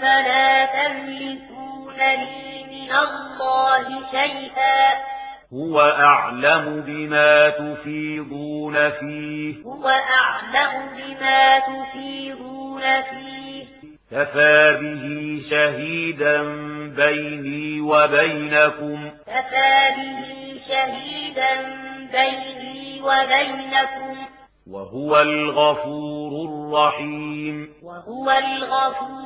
فلا تملكون لي من الله شيئا. هو أعلم بما تفيضون فيه. هو أعلم بما تفيضون فيه. كفى به شهيدا بيني وبينكم. كفى به شهيدا بيني وبينكم. وهو الغفور الرحيم. وهو الغفور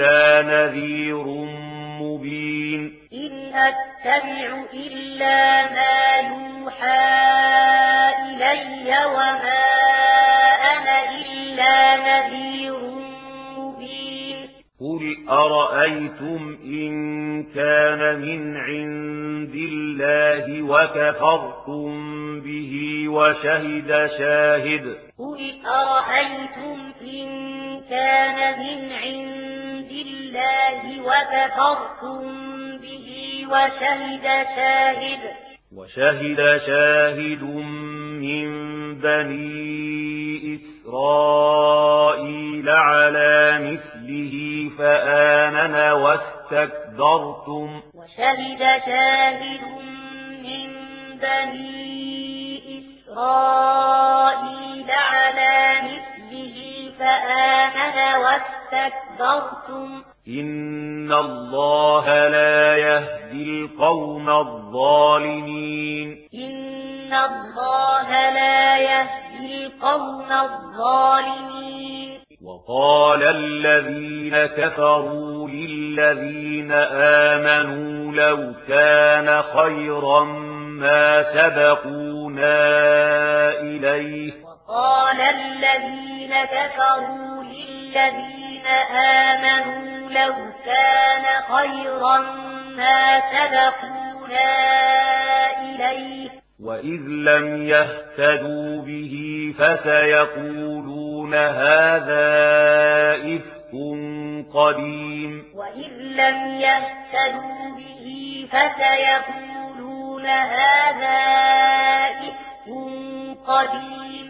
إلا نذير مبين. إن أتبع إلا ما يوحى إلي وما أنا إلا نذير مبين. قل أرأيتم إن كان من عند الله وكفرتم به وشهد شاهد. قل أرأيتم إن وكفرتم به وشهد شاهد وشهد شاهد من بني إسرائيل على مثله فآمن واستكبرتم وشهد شاهد من بني إسرائيل على مثله فآمن واستكبرتم واستكبرتم إن الله لا يهدي القوم الظالمين إن الله لا يهدي القوم الظالمين وقال الذين كفروا للذين آمنوا لو كان خيرا ما سبقونا إليه وقال الذين كفروا للذين الذين آمنوا لو كان خيرا ما سبقونا إليه. وإذ لم يهتدوا به فسيقولون هذا إفك قديم. وإذ لم يهتدوا به فسيقولون هذا إفك قديم.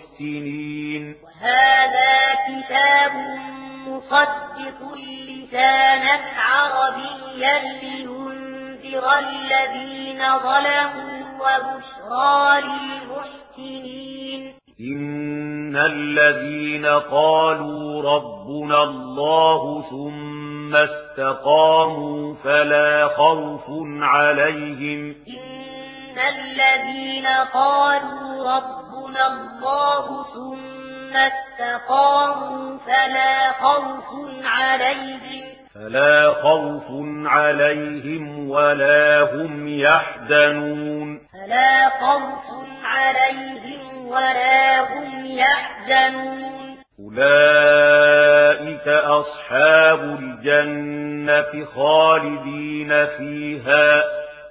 محسنين وهذا كتاب مصدق لسانا عربيا لينذر الذين ظلموا وبشرى للمحسنين. إن الذين قالوا ربنا الله ثم استقاموا فلا خوف عليهم. إن الذين قالوا ربنا فلا خوف عليهم فلا خوف عليهم ولا هم يحزنون فلا خوف عليهم ولا هم يحزنون أولئك أصحاب الجنة خالدين فيها